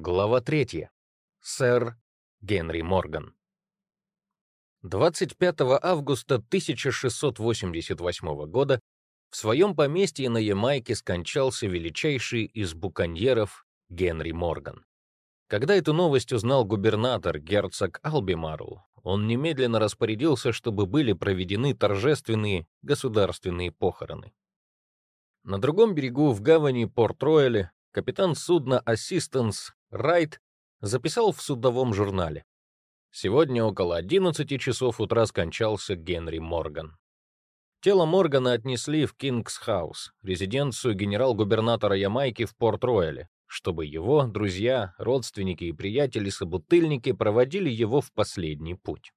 Глава 3. Сэр Генри Морган. 25 августа 1688 года в своем поместье на Ямайке скончался величайший из буконьеров Генри Морган. Когда эту новость узнал губернатор герцог Албимарл, он немедленно распорядился, чтобы были проведены торжественные государственные похороны. На другом берегу в гавани Порт-Рояле капитан судна «Ассистенс» Райт записал в судовом журнале. Сегодня около 11 часов утра скончался Генри Морган. Тело Моргана отнесли в Кингс-хаус, резиденцию генерал-губернатора Ямайки в Порт-Рояле, чтобы его друзья, родственники и приятели-собутыльники проводили его в последний путь.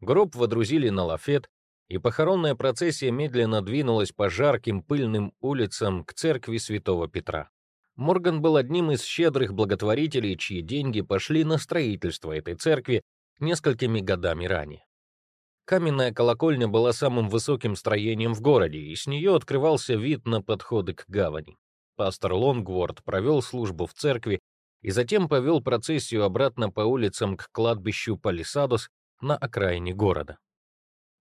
Гроб водрузили на лафет, и похоронная процессия медленно двинулась по жарким пыльным улицам к церкви Святого Петра. Морган был одним из щедрых благотворителей, чьи деньги пошли на строительство этой церкви несколькими годами ранее. Каменная колокольня была самым высоким строением в городе, и с нее открывался вид на подходы к гавани. Пастор Лонгворд провел службу в церкви и затем повел процессию обратно по улицам к кладбищу Палисадос на окраине города.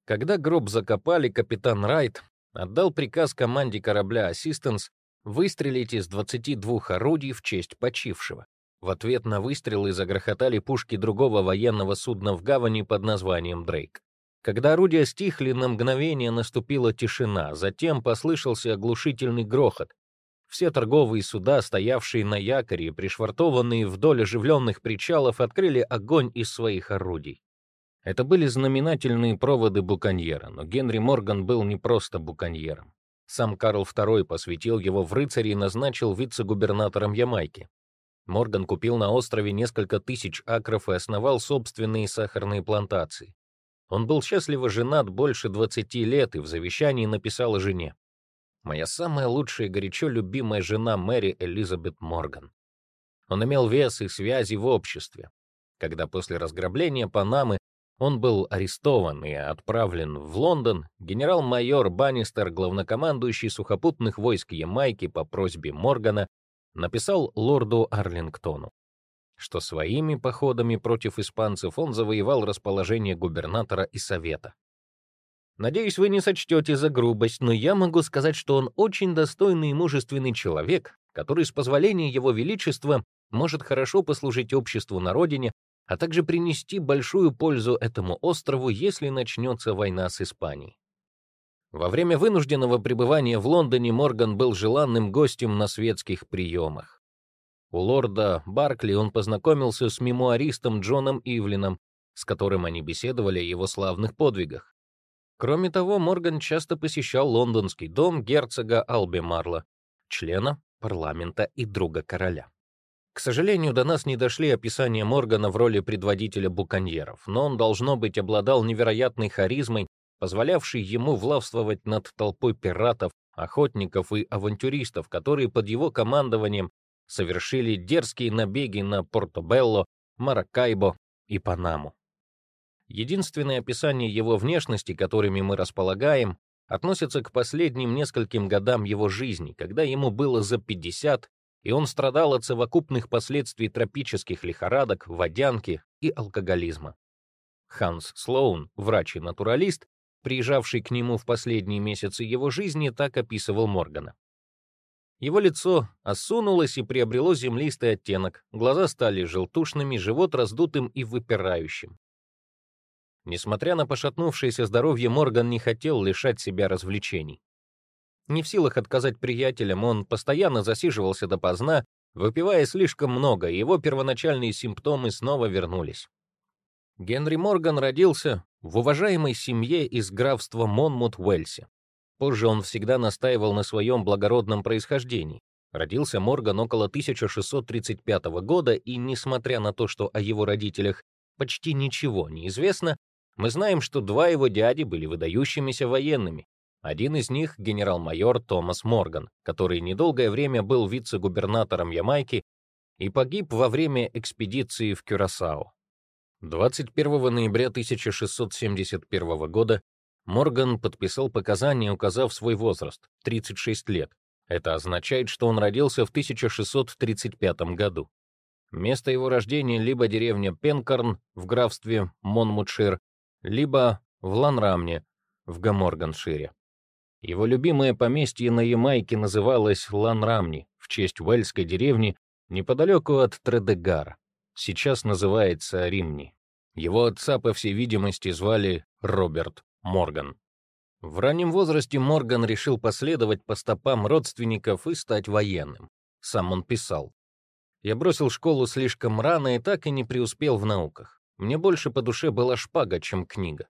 Когда гроб закопали, капитан Райт отдал приказ команде корабля «Ассистенс» выстрелить из 22 орудий в честь почившего. В ответ на выстрелы загрохотали пушки другого военного судна в гавани под названием «Дрейк». Когда орудия стихли, на мгновение наступила тишина, затем послышался оглушительный грохот. Все торговые суда, стоявшие на якоре, пришвартованные вдоль оживленных причалов, открыли огонь из своих орудий. Это были знаменательные проводы буконьера, но Генри Морган был не просто буконьером. Сам Карл II посвятил его в рыцари и назначил вице-губернатором Ямайки. Морган купил на острове несколько тысяч акров и основал собственные сахарные плантации. Он был счастливо женат больше 20 лет и в завещании написал о жене. «Моя самая лучшая и горячо любимая жена Мэри Элизабет Морган». Он имел вес и связи в обществе. Когда после разграбления Панамы он был арестован и отправлен в Лондон. Генерал-майор Баннистер, главнокомандующий сухопутных войск Ямайки по просьбе Моргана, написал лорду Арлингтону, что своими походами против испанцев он завоевал расположение губернатора и совета. Надеюсь, вы не сочтете за грубость, но я могу сказать, что он очень достойный и мужественный человек, который с позволения его величества может хорошо послужить обществу на родине, а также принести большую пользу этому острову, если начнется война с Испанией. Во время вынужденного пребывания в Лондоне Морган был желанным гостем на светских приемах. У лорда Баркли он познакомился с мемуаристом Джоном Ивлином, с которым они беседовали о его славных подвигах. Кроме того, Морган часто посещал лондонский дом герцога Албемарла, члена парламента и друга короля. К сожалению, до нас не дошли описания Моргана в роли предводителя буконьеров, но он, должно быть, обладал невероятной харизмой, позволявшей ему властвовать над толпой пиратов, охотников и авантюристов, которые под его командованием совершили дерзкие набеги на Портобелло, Маракайбо и Панаму. Единственное описание его внешности, которыми мы располагаем, относится к последним нескольким годам его жизни, когда ему было за 50, и он страдал от совокупных последствий тропических лихорадок, водянки и алкоголизма. Ханс Слоун, врач и натуралист, приезжавший к нему в последние месяцы его жизни, так описывал Моргана. Его лицо осунулось и приобрело землистый оттенок, глаза стали желтушными, живот раздутым и выпирающим. Несмотря на пошатнувшееся здоровье, Морган не хотел лишать себя развлечений. Не в силах отказать приятелям, он постоянно засиживался допоздна, выпивая слишком много, и его первоначальные симптомы снова вернулись. Генри Морган родился в уважаемой семье из графства Монмут-Уэльси. Позже он всегда настаивал на своем благородном происхождении. Родился Морган около 1635 года, и несмотря на то, что о его родителях почти ничего не известно, мы знаем, что два его дяди были выдающимися военными, один из них — генерал-майор Томас Морган, который недолгое время был вице-губернатором Ямайки и погиб во время экспедиции в Кюрасао. 21 ноября 1671 года Морган подписал показания, указав свой возраст — 36 лет. Это означает, что он родился в 1635 году. Место его рождения либо деревня Пенкарн в графстве Монмутшир, либо в Ланрамне в Гаморганшире. Его любимое поместье на Ямайке называлось Ланрамни в честь уэльской деревни неподалеку от Тредегара. Сейчас называется Римни. Его отца, по всей видимости, звали Роберт Морган. В раннем возрасте Морган решил последовать по стопам родственников и стать военным. Сам он писал. «Я бросил школу слишком рано и так и не преуспел в науках. Мне больше по душе была шпага, чем книга».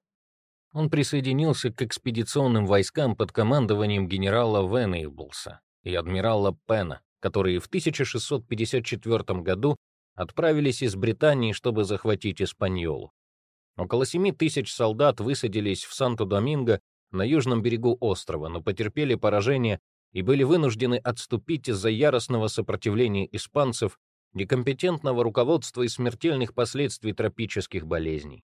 Он присоединился к экспедиционным войскам под командованием генерала Венейблса и адмирала Пена, которые в 1654 году отправились из Британии, чтобы захватить Испаньолу. Около 7 тысяч солдат высадились в Санто-Доминго на южном берегу острова, но потерпели поражение и были вынуждены отступить из-за яростного сопротивления испанцев, некомпетентного руководства и смертельных последствий тропических болезней.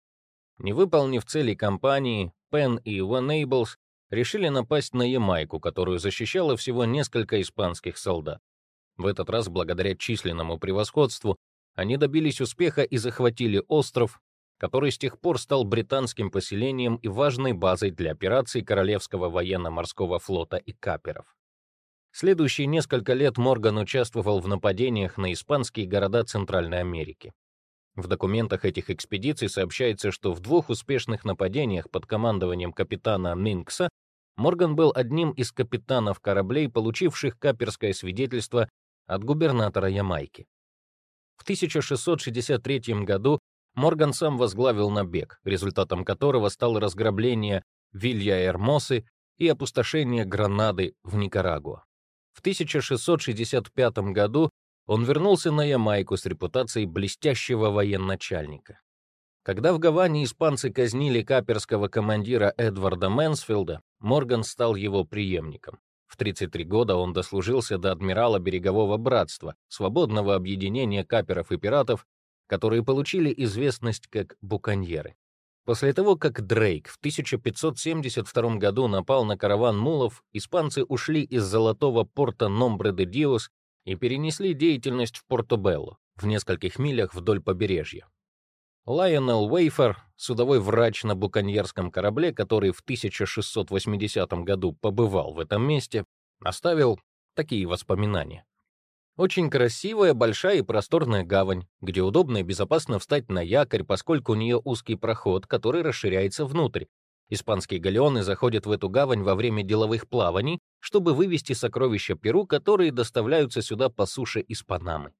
Не выполнив цели кампании, Пен и Уэнейблс решили напасть на Ямайку, которую защищало всего несколько испанских солдат. В этот раз, благодаря численному превосходству, они добились успеха и захватили остров, который с тех пор стал британским поселением и важной базой для операций Королевского военно-морского флота и каперов. Следующие несколько лет Морган участвовал в нападениях на испанские города Центральной Америки. В документах этих экспедиций сообщается, что в двух успешных нападениях под командованием капитана Минкса Морган был одним из капитанов кораблей, получивших каперское свидетельство от губернатора Ямайки. В 1663 году Морган сам возглавил набег, результатом которого стало разграбление Вилья-Эрмосы и опустошение Гранады в Никарагуа. В 1665 году он вернулся на Ямайку с репутацией блестящего военачальника. Когда в Гаване испанцы казнили каперского командира Эдварда Мэнсфилда, Морган стал его преемником. В 33 года он дослужился до адмирала Берегового братства, свободного объединения каперов и пиратов, которые получили известность как буконьеры. После того, как Дрейк в 1572 году напал на караван мулов, испанцы ушли из золотого порта Номбре-де-Диос и перенесли деятельность в Порто-Белло, в нескольких милях вдоль побережья. Лайонел Уэйфер, судовой врач на буконьерском корабле, который в 1680 году побывал в этом месте, оставил такие воспоминания. Очень красивая, большая и просторная гавань, где удобно и безопасно встать на якорь, поскольку у нее узкий проход, который расширяется внутрь. Испанские галеоны заходят в эту гавань во время деловых плаваний, чтобы вывести сокровища Перу, которые доставляются сюда по суше из Панамы.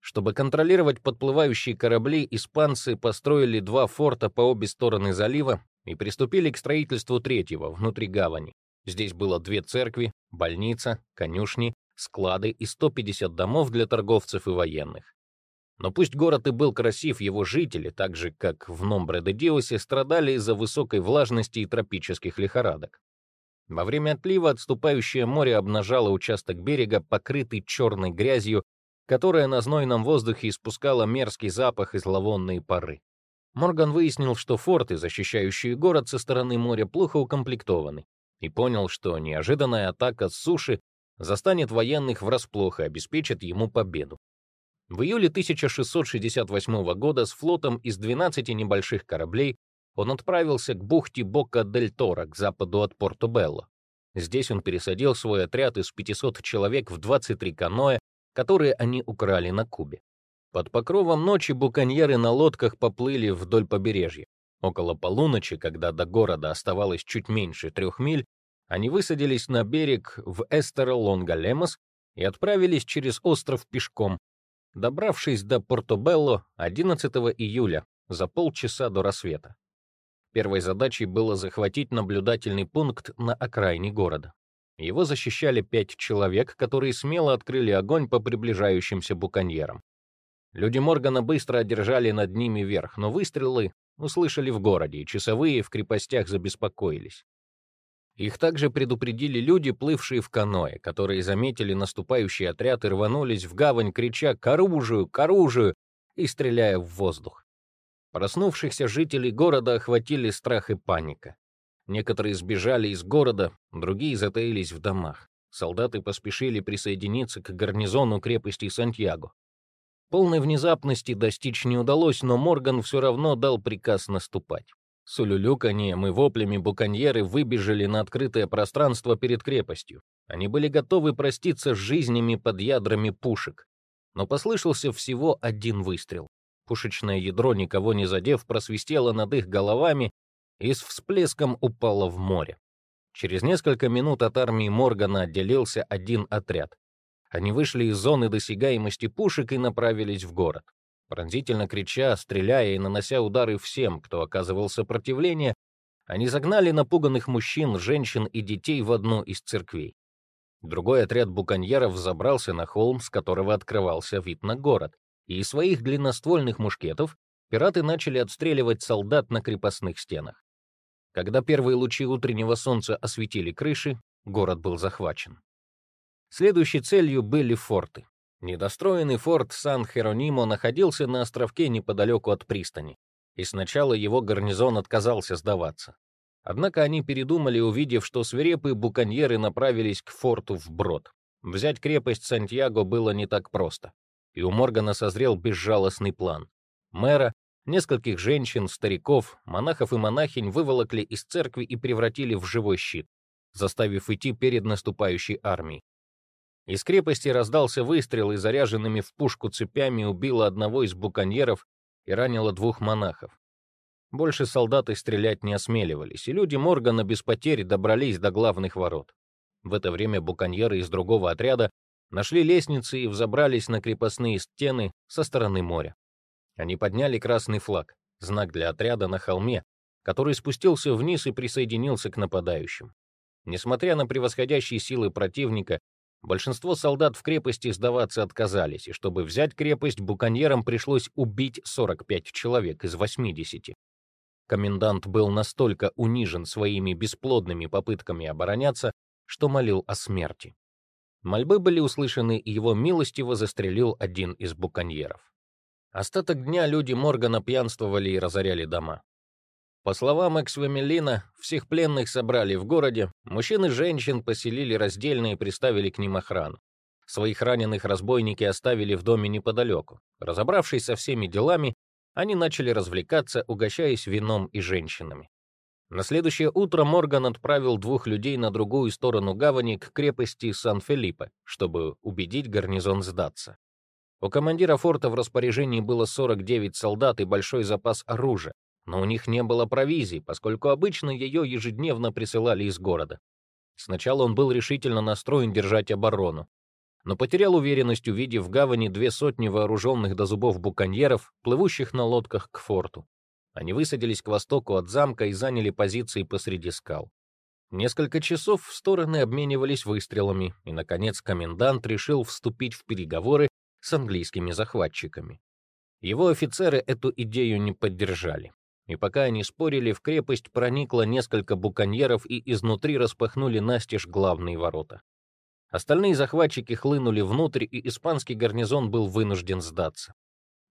Чтобы контролировать подплывающие корабли, испанцы построили два форта по обе стороны залива и приступили к строительству третьего, внутри гавани. Здесь было две церкви, больница, конюшни, склады и 150 домов для торговцев и военных. Но пусть город и был красив, его жители, так же, как в Номбре-де-Диосе, страдали из-за высокой влажности и тропических лихорадок. Во время отлива отступающее море обнажало участок берега, покрытый черной грязью которая на знойном воздухе испускала мерзкий запах и зловонные пары. Морган выяснил, что форты, защищающие город со стороны моря, плохо укомплектованы, и понял, что неожиданная атака с суши застанет военных врасплох и обеспечит ему победу. В июле 1668 года с флотом из 12 небольших кораблей он отправился к бухте Бока-дель-Торо к западу от Порто-Белло. Здесь он пересадил свой отряд из 500 человек в 23 каноэ которые они украли на Кубе. Под покровом ночи буконьеры на лодках поплыли вдоль побережья. Около полуночи, когда до города оставалось чуть меньше трех миль, они высадились на берег в Эстеро-Лонга-Лемос и отправились через остров пешком, добравшись до Портобелло 11 июля, за полчаса до рассвета. Первой задачей было захватить наблюдательный пункт на окраине города. Его защищали пять человек, которые смело открыли огонь по приближающимся буконьерам. Люди Моргана быстро одержали над ними верх, но выстрелы услышали в городе, и часовые в крепостях забеспокоились. Их также предупредили люди, плывшие в каное, которые заметили наступающий отряд и рванулись в гавань, крича «К оружию! К оружию!» и стреляя в воздух. Проснувшихся жителей города охватили страх и паника. Некоторые сбежали из города, другие затаились в домах. Солдаты поспешили присоединиться к гарнизону крепости Сантьяго. Полной внезапности достичь не удалось, но Морган все равно дал приказ наступать. С улюлюканьем и воплями буконьеры выбежали на открытое пространство перед крепостью. Они были готовы проститься с жизнями под ядрами пушек. Но послышался всего один выстрел. Пушечное ядро, никого не задев, просвистело над их головами и с всплеском упало в море. Через несколько минут от армии Моргана отделился один отряд. Они вышли из зоны досягаемости пушек и направились в город. Пронзительно крича, стреляя и нанося удары всем, кто оказывал сопротивление, они загнали напуганных мужчин, женщин и детей в одну из церквей. Другой отряд буконьеров забрался на холм, с которого открывался вид на город, и из своих длинноствольных мушкетов пираты начали отстреливать солдат на крепостных стенах. Когда первые лучи утреннего солнца осветили крыши, город был захвачен. Следующей целью были форты. Недостроенный форт Сан-Херонимо находился на островке неподалеку от пристани, и сначала его гарнизон отказался сдаваться. Однако они передумали, увидев, что свирепые буконьеры направились к форту вброд. Взять крепость Сантьяго было не так просто, и у Моргана созрел безжалостный план. Мэра, нескольких женщин, стариков, монахов и монахинь выволокли из церкви и превратили в живой щит, заставив идти перед наступающей армией. Из крепости раздался выстрел и заряженными в пушку цепями убило одного из буконьеров и ранило двух монахов. Больше солдаты стрелять не осмеливались, и люди Моргана без потерь добрались до главных ворот. В это время буконьеры из другого отряда нашли лестницы и взобрались на крепостные стены со стороны моря. Они подняли красный флаг, знак для отряда на холме, который спустился вниз и присоединился к нападающим. Несмотря на превосходящие силы противника, Большинство солдат в крепости сдаваться отказались, и чтобы взять крепость, буконьерам пришлось убить 45 человек из 80. Комендант был настолько унижен своими бесплодными попытками обороняться, что молил о смерти. Мольбы были услышаны, и его милостиво застрелил один из буконьеров. Остаток дня люди Моргана пьянствовали и разоряли дома. По словам Эксвамелина, всех пленных собрали в городе, мужчин и женщин поселили раздельно и приставили к ним охрану. Своих раненых разбойники оставили в доме неподалеку. Разобравшись со всеми делами, они начали развлекаться, угощаясь вином и женщинами. На следующее утро Морган отправил двух людей на другую сторону гавани к крепости Сан-Филиппе, чтобы убедить гарнизон сдаться. У командира форта в распоряжении было 49 солдат и большой запас оружия, но у них не было провизии, поскольку обычно ее ежедневно присылали из города. Сначала он был решительно настроен держать оборону, но потерял уверенность, увидев в гавани две сотни вооруженных до зубов буконьеров, плывущих на лодках к форту. Они высадились к востоку от замка и заняли позиции посреди скал. Несколько часов в стороны обменивались выстрелами, и, наконец, комендант решил вступить в переговоры с английскими захватчиками. Его офицеры эту идею не поддержали. И пока они спорили, в крепость проникло несколько буконьеров и изнутри распахнули настежь главные ворота. Остальные захватчики хлынули внутрь, и испанский гарнизон был вынужден сдаться.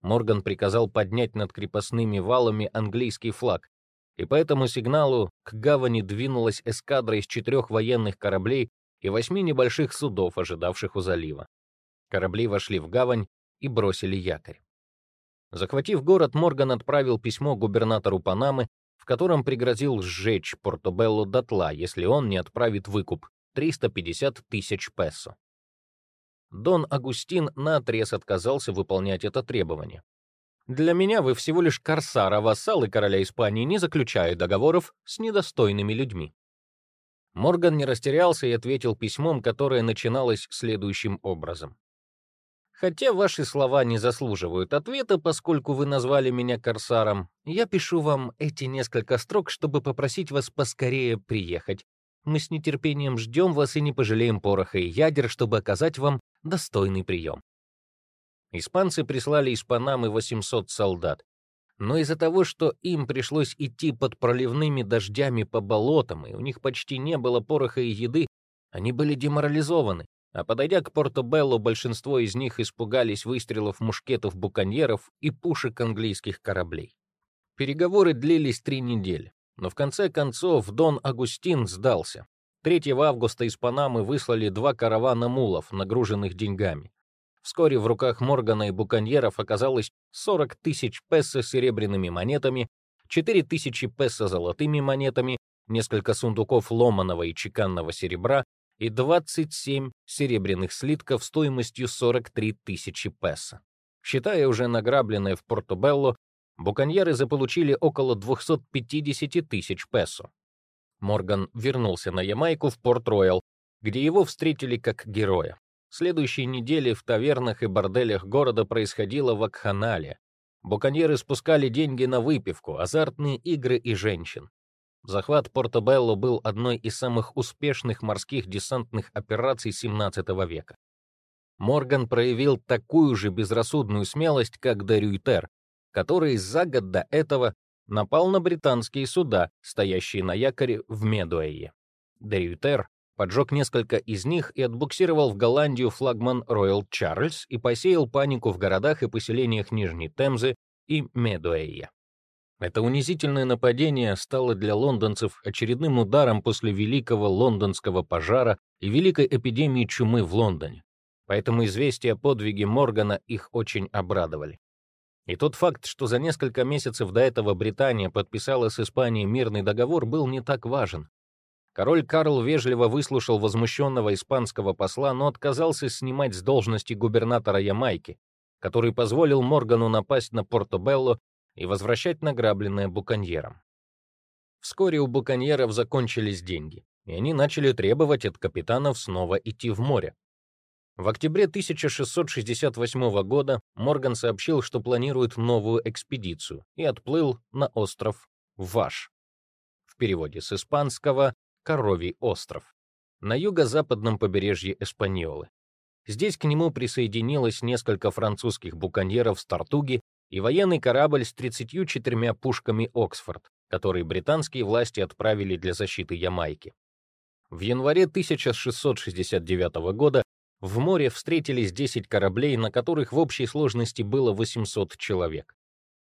Морган приказал поднять над крепостными валами английский флаг, и по этому сигналу к гавани двинулась эскадра из четырех военных кораблей и восьми небольших судов, ожидавших у залива. Корабли вошли в гавань и бросили якорь. Захватив город, Морган отправил письмо губернатору Панамы, в котором пригрозил сжечь Портобелло дотла, если он не отправит выкуп — 350 тысяч песо. Дон Агустин наотрез отказался выполнять это требование. «Для меня вы всего лишь корсар, а вассалы короля Испании не заключают договоров с недостойными людьми». Морган не растерялся и ответил письмом, которое начиналось следующим образом. Хотя ваши слова не заслуживают ответа, поскольку вы назвали меня корсаром, я пишу вам эти несколько строк, чтобы попросить вас поскорее приехать. Мы с нетерпением ждем вас и не пожалеем пороха и ядер, чтобы оказать вам достойный прием. Испанцы прислали из Панамы 800 солдат. Но из-за того, что им пришлось идти под проливными дождями по болотам, и у них почти не было пороха и еды, они были деморализованы а подойдя к Порто-Белло, большинство из них испугались выстрелов мушкетов буконьеров и пушек английских кораблей. Переговоры длились три недели, но в конце концов Дон Агустин сдался. 3 августа из Панамы выслали два каравана мулов, нагруженных деньгами. Вскоре в руках Моргана и буконьеров оказалось 40 тысяч песо серебряными монетами, 4 тысячи песо золотыми монетами, несколько сундуков ломаного и чеканного серебра и 27 серебряных слитков стоимостью 43 тысячи песо. Считая уже награбленное в Порто-Белло, буконьеры заполучили около 250 тысяч песо. Морган вернулся на Ямайку в Порт-Роял, где его встретили как героя. Следующие недели в тавернах и борделях города происходило вакханалия. Буконьеры спускали деньги на выпивку, азартные игры и женщин. Захват Порто-Белло был одной из самых успешных морских десантных операций XVII века. Морган проявил такую же безрассудную смелость, как Дерюйтер, который за год до этого напал на британские суда, стоящие на якоре в Медуэе. Дерюйтер поджег несколько из них и отбуксировал в Голландию флагман Royal Charles и посеял панику в городах и поселениях Нижней Темзы и Медуэя. Это унизительное нападение стало для лондонцев очередным ударом после Великого Лондонского пожара и Великой эпидемии чумы в Лондоне. Поэтому известия о подвиге Моргана их очень обрадовали. И тот факт, что за несколько месяцев до этого Британия подписала с Испанией мирный договор, был не так важен. Король Карл вежливо выслушал возмущенного испанского посла, но отказался снимать с должности губернатора Ямайки, который позволил Моргану напасть на Порто-Белло и возвращать награбленное буконьерам. Вскоре у буконьеров закончились деньги, и они начали требовать от капитанов снова идти в море. В октябре 1668 года Морган сообщил, что планирует новую экспедицию, и отплыл на остров Ваш. В переводе с испанского «Коровий остров», на юго-западном побережье Эспаньолы. Здесь к нему присоединилось несколько французских буконьеров с Тартуги и военный корабль с 34 пушками «Оксфорд», который британские власти отправили для защиты Ямайки. В январе 1669 года в море встретились 10 кораблей, на которых в общей сложности было 800 человек.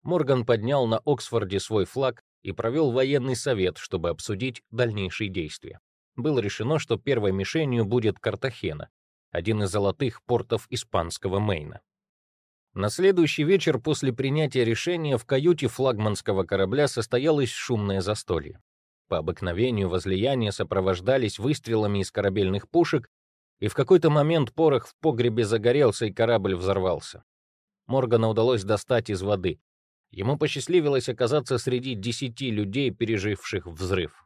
Морган поднял на Оксфорде свой флаг и провел военный совет, чтобы обсудить дальнейшие действия. Было решено, что первой мишенью будет Картахена, один из золотых портов испанского Мейна. На следующий вечер после принятия решения в каюте флагманского корабля состоялось шумное застолье. По обыкновению возлияния сопровождались выстрелами из корабельных пушек и в какой-то момент порох в погребе загорелся, и корабль взорвался. Моргана удалось достать из воды. Ему посчастливилось оказаться среди десяти людей, переживших взрыв.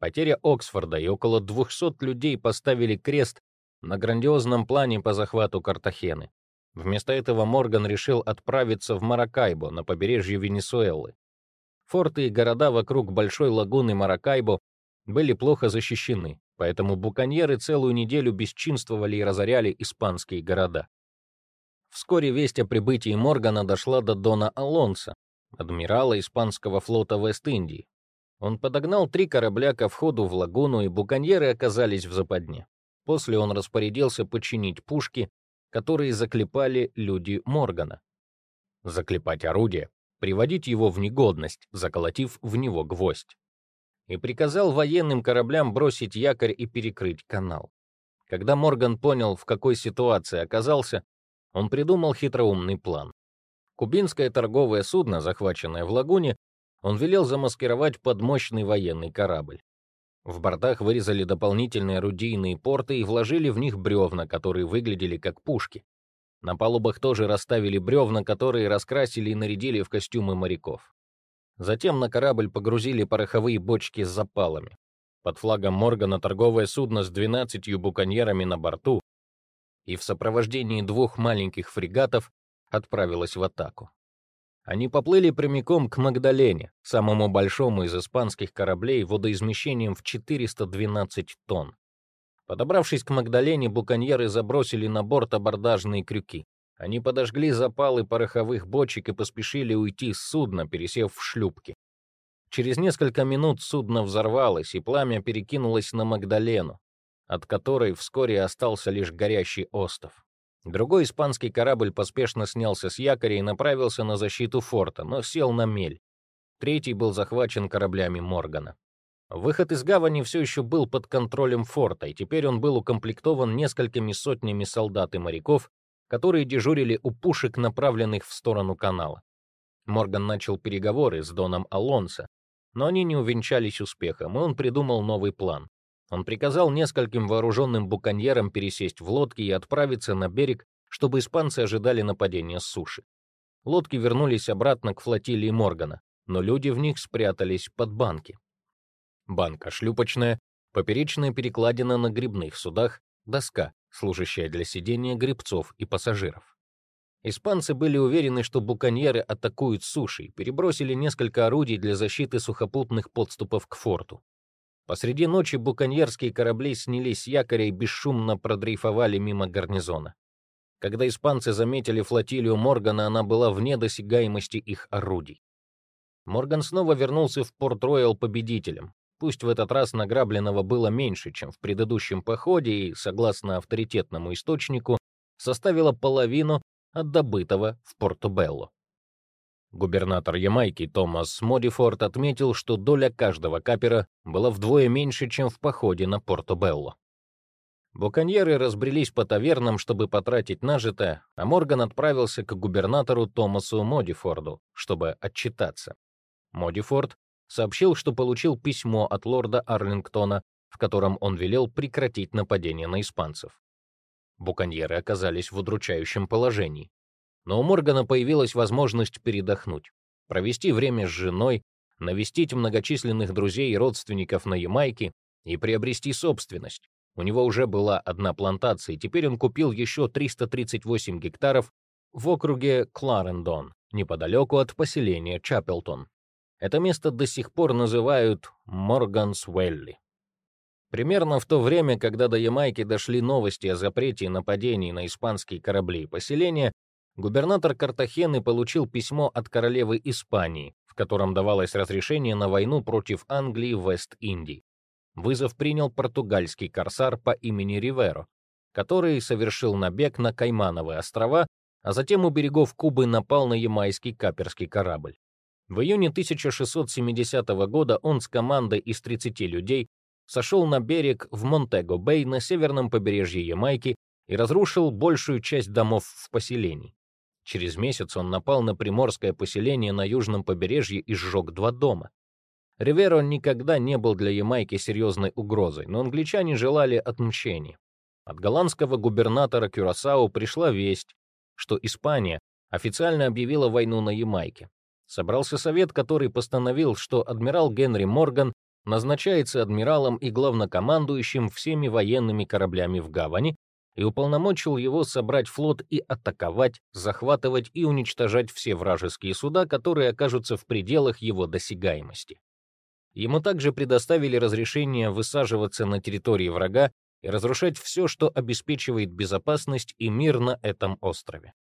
Потеря Оксфорда и около 200 людей поставили крест на грандиозном плане по захвату Картахены. Вместо этого Морган решил отправиться в Маракайбо, на побережье Венесуэлы. Форты и города вокруг большой лагуны Маракайбо были плохо защищены, поэтому буконьеры целую неделю бесчинствовали и разоряли испанские города. Вскоре весть о прибытии Моргана дошла до Дона Алонса, адмирала испанского флота Вест-Индии. Он подогнал три корабля ко входу в лагуну, и буконьеры оказались в западне. После он распорядился починить пушки, которые заклепали люди Моргана. Заклепать орудие, приводить его в негодность, заколотив в него гвоздь и приказал военным кораблям бросить якорь и перекрыть канал. Когда Морган понял, в какой ситуации оказался, он придумал хитроумный план. Кубинское торговое судно, захваченное в лагуне, он велел замаскировать под мощный военный корабль. В бортах вырезали дополнительные орудийные порты и вложили в них бревна, которые выглядели как пушки. На палубах тоже расставили бревна, которые раскрасили и нарядили в костюмы моряков. Затем на корабль погрузили пороховые бочки с запалами. Под флагом Моргана торговое судно с 12 буконьерами на борту и в сопровождении двух маленьких фрегатов отправилось в атаку. Они поплыли прямиком к Магдалене, самому большому из испанских кораблей водоизмещением в 412 тонн. Подобравшись к Магдалене, буконьеры забросили на борт абордажные крюки. Они подожгли запалы пороховых бочек и поспешили уйти с судна, пересев в шлюпки. Через несколько минут судно взорвалось, и пламя перекинулось на Магдалену, от которой вскоре остался лишь горящий остов. Другой испанский корабль поспешно снялся с якоря и направился на защиту форта, но сел на мель. Третий был захвачен кораблями Моргана. Выход из гавани все еще был под контролем форта, и теперь он был укомплектован несколькими сотнями солдат и моряков, которые дежурили у пушек, направленных в сторону канала. Морган начал переговоры с Доном Алонсо, но они не увенчались успехом, и он придумал новый план. Он приказал нескольким вооруженным буконьерам пересесть в лодки и отправиться на берег, чтобы испанцы ожидали нападения с суши. Лодки вернулись обратно к флотилии Моргана, но люди в них спрятались под банки. Банка шлюпочная, поперечная перекладина на грибных судах, доска, служащая для сидения грибцов и пассажиров. Испанцы были уверены, что буконьеры атакуют сушей, перебросили несколько орудий для защиты сухопутных подступов к форту. Посреди ночи буконьерские корабли снялись с якоря и бесшумно продрейфовали мимо гарнизона. Когда испанцы заметили флотилию Моргана, она была вне досягаемости их орудий. Морган снова вернулся в Порт-Роял победителем. Пусть в этот раз награбленного было меньше, чем в предыдущем походе, и, согласно авторитетному источнику, составило половину от добытого в Порто-Белло. Губернатор Ямайки Томас Модифорд отметил, что доля каждого капера была вдвое меньше, чем в походе на Порто-Белло. Буконьеры разбрелись по тавернам, чтобы потратить нажитое, а Морган отправился к губернатору Томасу Модифорду, чтобы отчитаться. Модифорд сообщил, что получил письмо от лорда Арлингтона, в котором он велел прекратить нападение на испанцев. Буконьеры оказались в удручающем положении. Но у Моргана появилась возможность передохнуть, провести время с женой, навестить многочисленных друзей и родственников на Ямайке и приобрести собственность. У него уже была одна плантация, и теперь он купил еще 338 гектаров в округе Кларендон, неподалеку от поселения Чапелтон. Это место до сих пор называют Моргансвелли. Примерно в то время, когда до Ямайки дошли новости о запрете нападений на испанские корабли и поселения, губернатор Картахены получил письмо от королевы Испании, в котором давалось разрешение на войну против Англии в Вест-Индии. Вызов принял португальский корсар по имени Риверо, который совершил набег на Каймановые острова, а затем у берегов Кубы напал на ямайский каперский корабль. В июне 1670 года он с командой из 30 людей сошел на берег в Монтего-Бэй на северном побережье Ямайки и разрушил большую часть домов в поселении. Через месяц он напал на приморское поселение на южном побережье и сжег два дома. Риверо никогда не был для Ямайки серьезной угрозой, но англичане желали отмщения. От голландского губернатора Кюрасао пришла весть, что Испания официально объявила войну на Ямайке. Собрался совет, который постановил, что адмирал Генри Морган назначается адмиралом и главнокомандующим всеми военными кораблями в гавани и уполномочил его собрать флот и атаковать, захватывать и уничтожать все вражеские суда, которые окажутся в пределах его досягаемости. Ему также предоставили разрешение высаживаться на территории врага и разрушать все, что обеспечивает безопасность и мир на этом острове.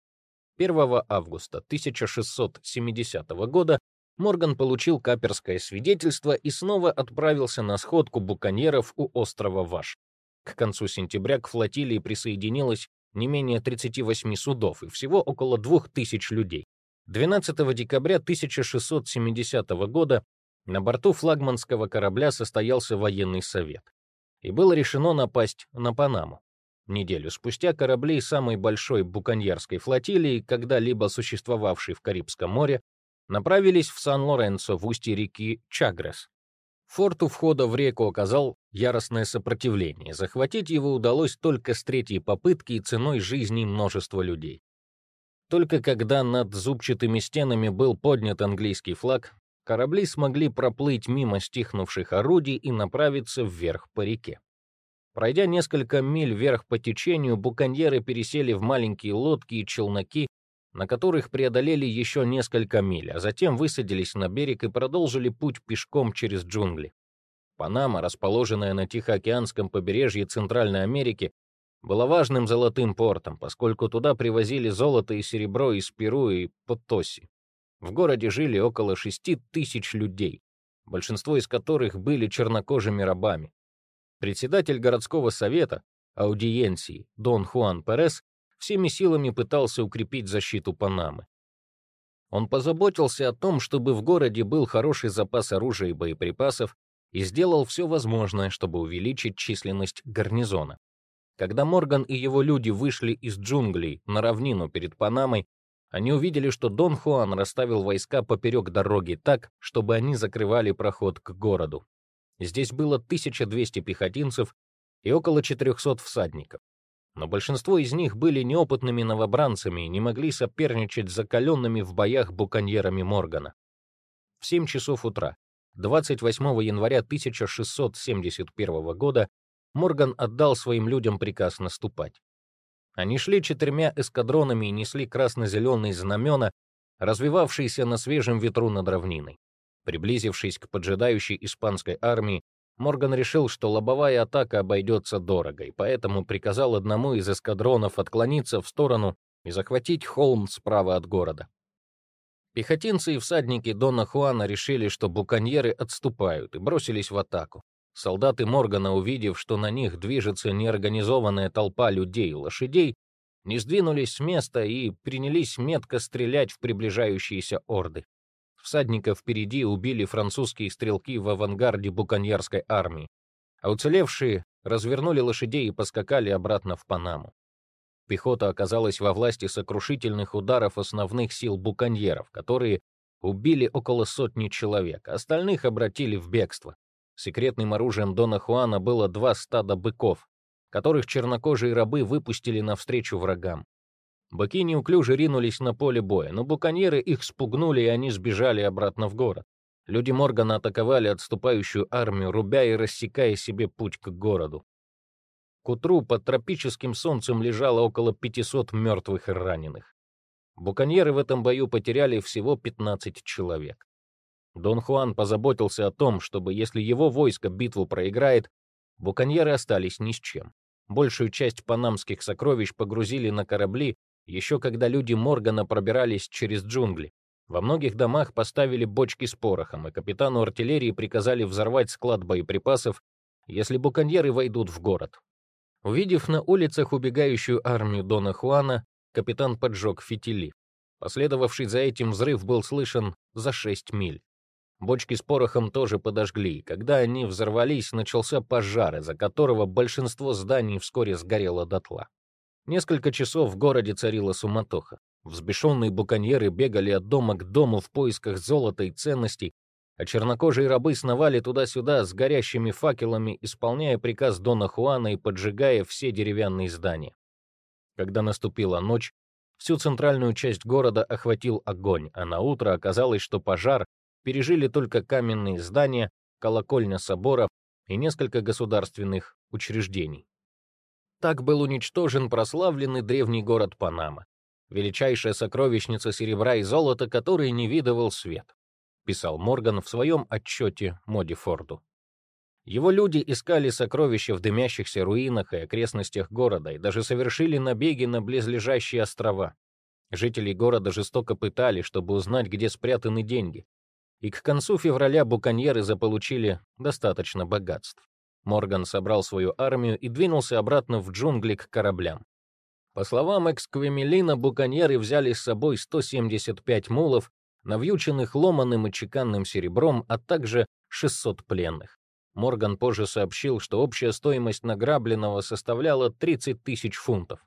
1 августа 1670 года Морган получил каперское свидетельство и снова отправился на сходку буконьеров у острова Ваш. К концу сентября к флотилии присоединилось не менее 38 судов и всего около 2000 людей. 12 декабря 1670 года на борту флагманского корабля состоялся военный совет, и было решено напасть на Панаму. Неделю спустя корабли самой большой буконьерской флотилии, когда-либо существовавшей в Карибском море, направились в Сан-Лоренцо в устье реки Чагрес. Форт у входа в реку оказал яростное сопротивление. Захватить его удалось только с третьей попытки и ценой жизни множества людей. Только когда над зубчатыми стенами был поднят английский флаг, корабли смогли проплыть мимо стихнувших орудий и направиться вверх по реке. Пройдя несколько миль вверх по течению, буконьеры пересели в маленькие лодки и челноки на которых преодолели еще несколько миль, а затем высадились на берег и продолжили путь пешком через джунгли. Панама, расположенная на Тихоокеанском побережье Центральной Америки, была важным золотым портом, поскольку туда привозили золото и серебро из Перу и Потоси. В городе жили около шести тысяч людей, большинство из которых были чернокожими рабами. Председатель городского совета, аудиенции Дон Хуан Перес, всеми силами пытался укрепить защиту Панамы. Он позаботился о том, чтобы в городе был хороший запас оружия и боеприпасов, и сделал все возможное, чтобы увеличить численность гарнизона. Когда Морган и его люди вышли из джунглей на равнину перед Панамой, они увидели, что Дон Хуан расставил войска поперек дороги так, чтобы они закрывали проход к городу. Здесь было 1200 пехотинцев и около 400 всадников. Но большинство из них были неопытными новобранцами и не могли соперничать с закаленными в боях буконьерами Моргана. В 7 часов утра, 28 января 1671 года, Морган отдал своим людям приказ наступать. Они шли четырьмя эскадронами и несли красно-зеленые знамена, развивавшиеся на свежем ветру над равниной. Приблизившись к поджидающей испанской армии, Морган решил, что лобовая атака обойдется дорого, и поэтому приказал одному из эскадронов отклониться в сторону и захватить холм справа от города. Пехотинцы и всадники Дона Хуана решили, что буконьеры отступают, и бросились в атаку. Солдаты Моргана, увидев, что на них движется неорганизованная толпа людей и лошадей, не сдвинулись с места и принялись метко стрелять в приближающиеся орды. Всадников впереди убили французские стрелки в авангарде буконьерской армии, а уцелевшие развернули лошадей и поскакали обратно в Панаму. Пехота оказалась во власти сокрушительных ударов основных сил буконьеров, которые убили около сотни человек, а остальных обратили в бегство. Секретным оружием Дона Хуана было два стада быков, которых чернокожие рабы выпустили навстречу врагам. Быки неуклюже ринулись на поле боя, но буконьеры их спугнули, и они сбежали обратно в город. Люди Моргана атаковали отступающую армию, рубя и рассекая себе путь к городу. К утру под тропическим солнцем лежало около 500 мертвых и раненых. Буконьеры в этом бою потеряли всего 15 человек. Дон Хуан позаботился о том, чтобы, если его войско битву проиграет, буконьеры остались ни с чем. Большую часть панамских сокровищ погрузили на корабли, еще когда люди Моргана пробирались через джунгли. Во многих домах поставили бочки с порохом, и капитану артиллерии приказали взорвать склад боеприпасов, если буконьеры войдут в город. Увидев на улицах убегающую армию Дона Хуана, капитан поджег фитили. Последовавший за этим взрыв был слышен за 6 миль. Бочки с порохом тоже подожгли. Когда они взорвались, начался пожар, из-за которого большинство зданий вскоре сгорело дотла. Несколько часов в городе царила суматоха. Взбешенные буконьеры бегали от дома к дому в поисках золота и ценностей, а чернокожие рабы сновали туда-сюда с горящими факелами, исполняя приказ Дона Хуана и поджигая все деревянные здания. Когда наступила ночь, всю центральную часть города охватил огонь, а на утро оказалось, что пожар пережили только каменные здания, колокольня соборов и несколько государственных учреждений. Так был уничтожен прославленный древний город Панама, величайшая сокровищница серебра и золота, который не видывал свет, писал Морган в своем отчете Моди Форду. Его люди искали сокровища в дымящихся руинах и окрестностях города и даже совершили набеги на близлежащие острова. Жителей города жестоко пытали, чтобы узнать, где спрятаны деньги, и к концу февраля буконьеры заполучили достаточно богатств. Морган собрал свою армию и двинулся обратно в джунгли к кораблям. По словам Эксквемелина, буконьеры взяли с собой 175 мулов, навьюченных ломаным и чеканным серебром, а также 600 пленных. Морган позже сообщил, что общая стоимость награбленного составляла 30 тысяч фунтов.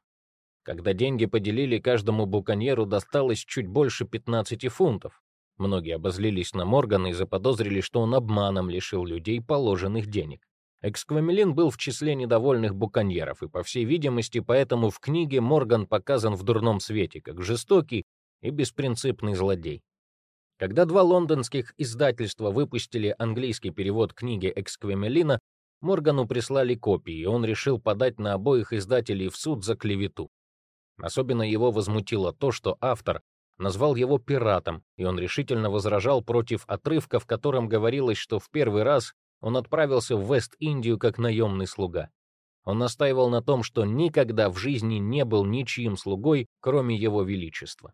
Когда деньги поделили, каждому буконьеру досталось чуть больше 15 фунтов. Многие обозлились на Моргана и заподозрили, что он обманом лишил людей положенных денег. Эксквамелин был в числе недовольных буконьеров, и, по всей видимости, поэтому в книге Морган показан в дурном свете, как жестокий и беспринципный злодей. Когда два лондонских издательства выпустили английский перевод книги Эксквемелина, Моргану прислали копии, и он решил подать на обоих издателей в суд за клевету. Особенно его возмутило то, что автор назвал его пиратом, и он решительно возражал против отрывка, в котором говорилось, что в первый раз он отправился в Вест-Индию как наемный слуга. Он настаивал на том, что никогда в жизни не был ничьим слугой, кроме его величества.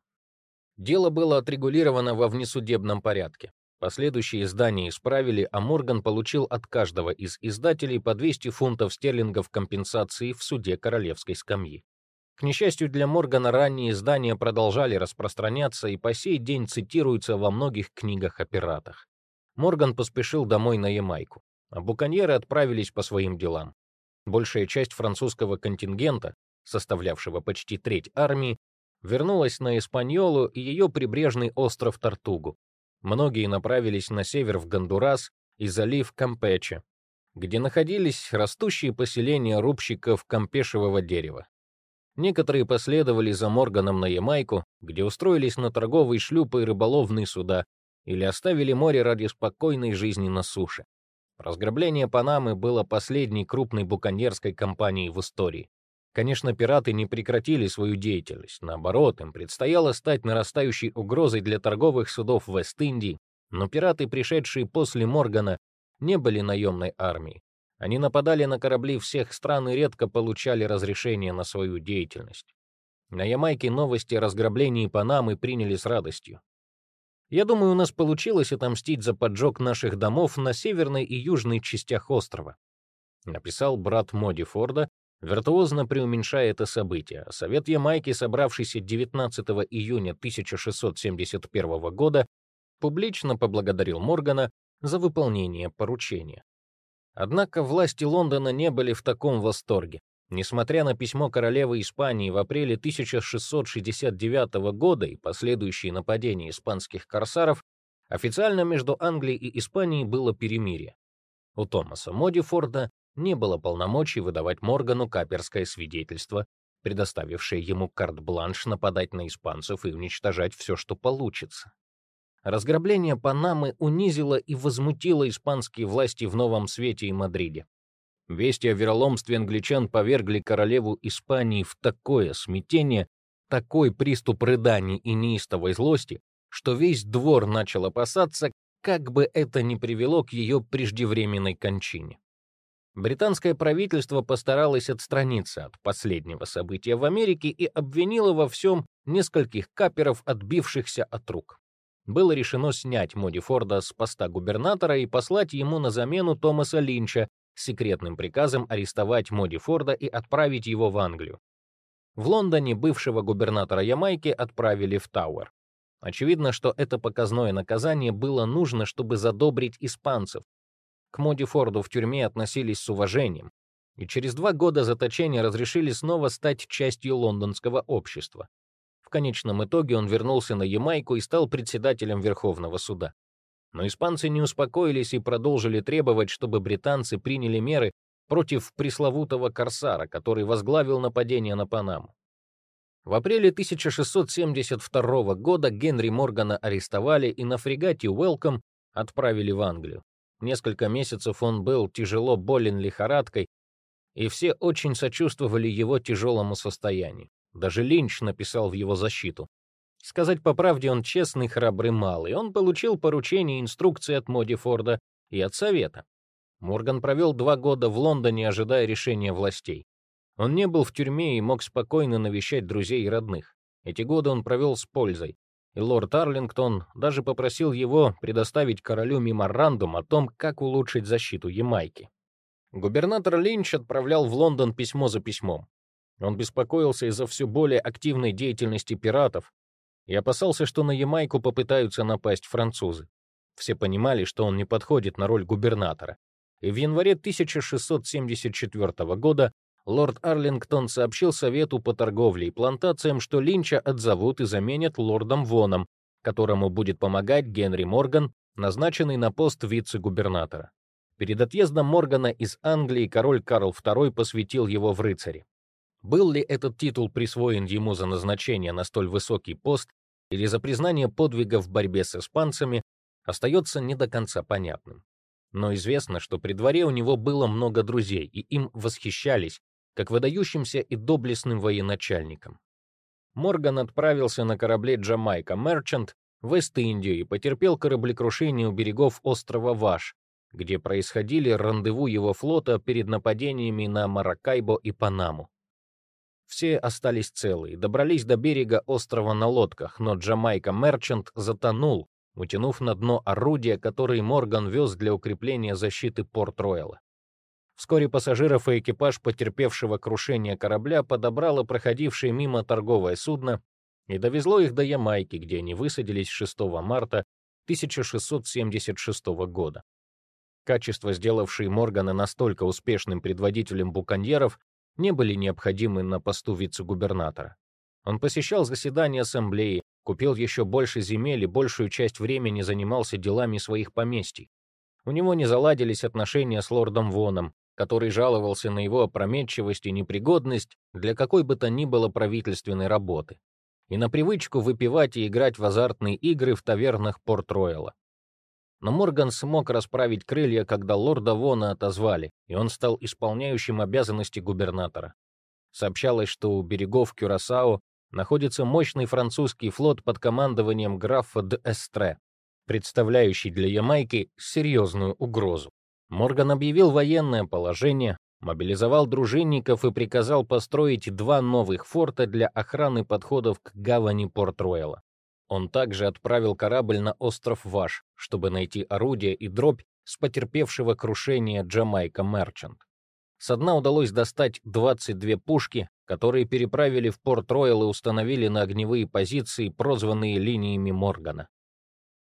Дело было отрегулировано во внесудебном порядке. Последующие издания исправили, а Морган получил от каждого из издателей по 200 фунтов стерлингов компенсации в суде королевской скамьи. К несчастью для Моргана, ранние издания продолжали распространяться и по сей день цитируются во многих книгах о пиратах. Морган поспешил домой на Ямайку, а буконьеры отправились по своим делам. Большая часть французского контингента, составлявшего почти треть армии, вернулась на Испаньолу и ее прибрежный остров Тартугу. Многие направились на север в Гондурас и залив Кампече, где находились растущие поселения рубщиков кампешевого дерева. Некоторые последовали за Морганом на Ямайку, где устроились на торговые шлюпы и рыболовные суда, или оставили море ради спокойной жизни на суше. Разграбление Панамы было последней крупной буконьерской кампанией в истории. Конечно, пираты не прекратили свою деятельность, наоборот, им предстояло стать нарастающей угрозой для торговых судов Вест-Индии, но пираты, пришедшие после Моргана, не были наемной армией. Они нападали на корабли всех стран и редко получали разрешение на свою деятельность. На Ямайке новости о разграблении Панамы приняли с радостью. Я думаю, у нас получилось отомстить за поджог наших домов на северной и южной частях острова, написал брат Моди Форда, виртуозно преуменьшая это событие. Совет Ямайки, собравшийся 19 июня 1671 года, публично поблагодарил Моргана за выполнение поручения. Однако власти Лондона не были в таком восторге. Несмотря на письмо королевы Испании в апреле 1669 года и последующие нападения испанских корсаров, официально между Англией и Испанией было перемирие. У Томаса Модифорда не было полномочий выдавать Моргану каперское свидетельство, предоставившее ему карт-бланш нападать на испанцев и уничтожать все, что получится. Разграбление Панамы унизило и возмутило испанские власти в Новом Свете и Мадриде. Вести о вероломстве англичан повергли королеву Испании в такое смятение, такой приступ рыданий и неистовой злости, что весь двор начал опасаться, как бы это ни привело к ее преждевременной кончине. Британское правительство постаралось отстраниться от последнего события в Америке и обвинило во всем нескольких каперов, отбившихся от рук. Было решено снять Моди Форда с поста губернатора и послать ему на замену Томаса Линча, секретным приказом арестовать Моди Форда и отправить его в Англию. В Лондоне бывшего губернатора Ямайки отправили в Тауэр. Очевидно, что это показное наказание было нужно, чтобы задобрить испанцев. К Моди Форду в тюрьме относились с уважением, и через два года заточения разрешили снова стать частью лондонского общества. В конечном итоге он вернулся на Ямайку и стал председателем Верховного суда. Но испанцы не успокоились и продолжили требовать, чтобы британцы приняли меры против пресловутого корсара, который возглавил нападение на Панаму. В апреле 1672 года Генри Моргана арестовали и на фрегате Уэлком отправили в Англию. Несколько месяцев он был тяжело болен лихорадкой, и все очень сочувствовали его тяжелому состоянию. Даже Линч написал в его защиту. Сказать по правде, он честный, храбрый малый. Он получил поручение и инструкции от Моди Форда и от Совета. Морган провел два года в Лондоне, ожидая решения властей. Он не был в тюрьме и мог спокойно навещать друзей и родных. Эти годы он провел с пользой. И лорд Арлингтон даже попросил его предоставить королю меморандум о том, как улучшить защиту Ямайки. Губернатор Линч отправлял в Лондон письмо за письмом. Он беспокоился из-за все более активной деятельности пиратов, и опасался, что на Ямайку попытаются напасть французы. Все понимали, что он не подходит на роль губернатора. И в январе 1674 года лорд Арлингтон сообщил Совету по торговле и плантациям, что Линча отзовут и заменят лордом Воном, которому будет помогать Генри Морган, назначенный на пост вице-губернатора. Перед отъездом Моргана из Англии король Карл II посвятил его в рыцари. Был ли этот титул присвоен ему за назначение на столь высокий пост или за признание подвига в борьбе с испанцами, остается не до конца понятным. Но известно, что при дворе у него было много друзей, и им восхищались, как выдающимся и доблестным военачальником. Морган отправился на корабле «Джамайка Мерчант» в Вест-Индию и потерпел кораблекрушение у берегов острова Ваш, где происходили рандеву его флота перед нападениями на Маракайбо и Панаму. Все остались целы и добрались до берега острова на лодках, но Джамайка Мерчант затонул, утянув на дно орудия, которые Морган вез для укрепления защиты Порт-Рояла. Вскоре пассажиров и экипаж потерпевшего крушение корабля подобрало проходившее мимо торговое судно и довезло их до Ямайки, где они высадились 6 марта 1676 года. Качества, сделавшие Моргана настолько успешным предводителем буконьеров, не были необходимы на посту вице-губернатора. Он посещал заседания ассамблеи, купил еще больше земель и большую часть времени занимался делами своих поместий. У него не заладились отношения с лордом Воном, который жаловался на его опрометчивость и непригодность для какой бы то ни было правительственной работы, и на привычку выпивать и играть в азартные игры в тавернах Порт-Ройла. Но Морган смог расправить крылья, когда лорда Вона отозвали, и он стал исполняющим обязанности губернатора. Сообщалось, что у берегов Кюрасао находится мощный французский флот под командованием графа де Эстре, представляющий для Ямайки серьезную угрозу. Морган объявил военное положение, мобилизовал дружинников и приказал построить два новых форта для охраны подходов к гавани Порт-Рояла. Он также отправил корабль на остров Ваш, чтобы найти орудие и дробь с потерпевшего крушения Джамайка Мерчант. Со дна удалось достать 22 пушки, которые переправили в Порт-Роял и установили на огневые позиции, прозванные линиями Моргана.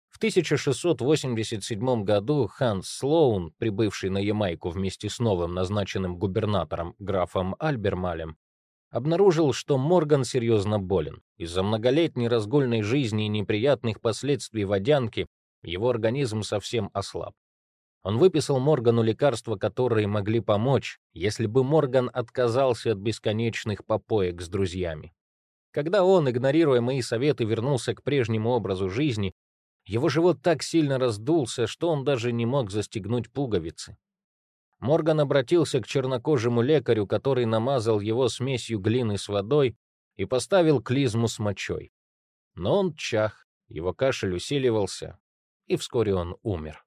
В 1687 году Ханс Слоун, прибывший на Ямайку вместе с новым назначенным губернатором графом Альбермалем, обнаружил, что Морган серьезно болен. Из-за многолетней разгульной жизни и неприятных последствий водянки его организм совсем ослаб. Он выписал Моргану лекарства, которые могли помочь, если бы Морган отказался от бесконечных попоек с друзьями. Когда он, игнорируя мои советы, вернулся к прежнему образу жизни, его живот так сильно раздулся, что он даже не мог застегнуть пуговицы. Морган обратился к чернокожему лекарю, который намазал его смесью глины с водой и поставил клизму с мочой. Но он чах, его кашель усиливался, и вскоре он умер.